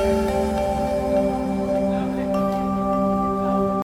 Bye.